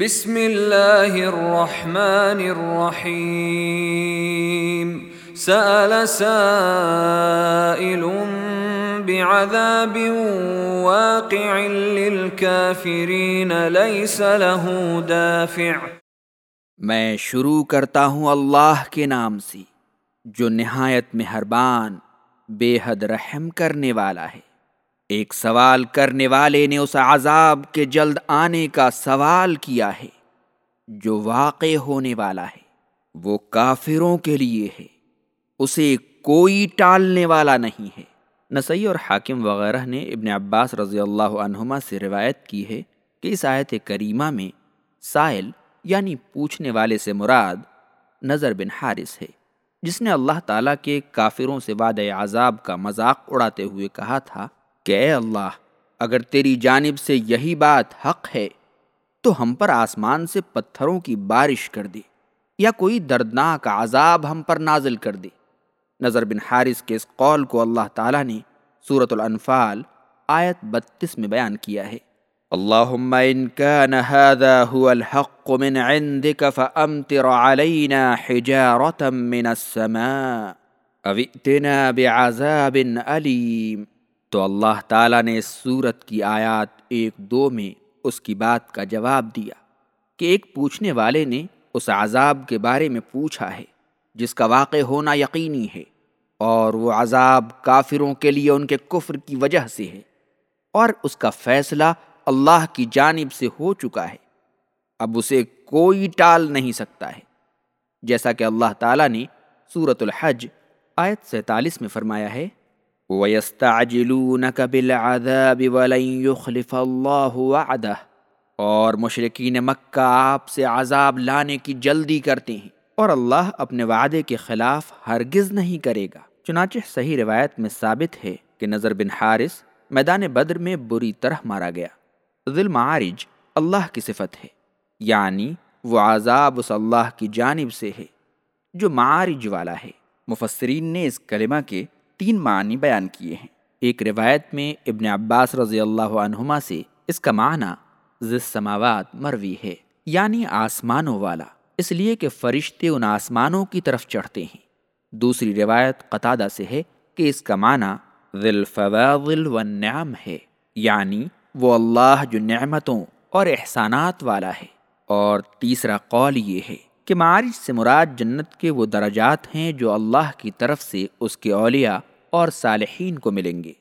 بسم اللہ الرحمن الرحیم۔ سأل سائل بعذاب واقع للكافرین لیس له دافع۔ میں شروع کرتا ہوں اللہ کے نام سے، جو نہایت مہربان، بے حد رحم کرنے والا ہے۔ ایک سوال کرنے والے نے اس عذاب کے جلد آنے کا سوال کیا ہے، جو واقع ہونے والا ہے۔ وہ کافروں کے لیے ہے۔ اسے کوئی ٹالنے والا نہیں ہے۔ نسائی اور حاکم وغیرہ نے ابن عباس رضی اللہ عنہما سے روایت کی ہے کہ اس آیت کریمہ میں سائل یعنی پوچھنے والے سے مراد نظر بن حارث ہے، جس نے اللہ تعالیٰ کے کافروں سے وعدہ عذاب کا مذاق اڑاتے ہوئے کہا تھا کہ اے اللہ، اگر تیری جانب سے یہی بات حق ہے، تو ہم پر آسمان سے پتھروں کی بارش کر دے، یا کوئی دردناک عذاب ہم پر نازل کر دے۔ نظر بن حارث کے اس قول کو اللہ تعالیٰ نے صورت الانفال آیت بتیس میں بیان کیا ہے۔ اللہم ان کان هذا هو الحق من عندك فامطر علينا حجارة من السماء، او ائتنا بعذاب علیم۔ تو اللہ تعالیٰ نے اس صورت کی آیات ایک دو میں اس کی بات کا جواب دیا کہ ایک پوچھنے والے نے اس عذاب کے بارے میں پوچھا ہے، جس کا واقع ہونا یقینی ہے، اور وہ عذاب کافروں کے لیے ان کے کفر کی وجہ سے ہے، اور اس کا فیصلہ اللہ کی جانب سے ہو چکا ہے۔ اب اسے کوئی ٹال نہیں سکتا ہے۔ جیسا کہ اللہ تعالیٰ نے صورت الحج آیت سینتالیس میں فرمایا ہے وَيَسْتَعْجِلُونَكَ بِالْعَذَابِ وَلَنْ يُخْلِفَ اللَّهُ وَعْدَهُ۔ اور مشرقین مکہ آپ سے عذاب لانے کی جلدی کرتے ہیں۔ اور اللہ اپنے وعدے کے خلاف ہرگز نہیں کرے گا۔ چنانچہ صحیح روایت میں ثابت ہے کہ نظر بن حارث میدان بدر میں بری طرح مارا گیا۔ ذل معارج اللہ کی صفت ہے یعنی وہ عذاب اس اللہ کی جانب سے ہے، جو معارج والا ہے۔ مفسرین نے اس کلمہ کے تین معنی بیان کیے ہیں۔ ایک روایت میں ابن عباس رضی اللہ عنہما سے اس کا معنی سماوات مروی ہے یعنی آسمانوں والا۔ اس لیے کہ فرشتے ان آسمانوں کی طرف چڑھتے ہیں۔ دوسری روایت قطادہ سے ہے کہ اس کا معنی ذل فواضل والنعم ہے یعنی وہ اللہ جو نعمتوں اور احسانات والا ہے۔ اور تیسرا قول یہ ہے کہ معارج سے مراد جنت کے وہ درجات ہیں جو اللہ کی طرف سے اس کے اولیاء اور صالحین کو ملیں گے۔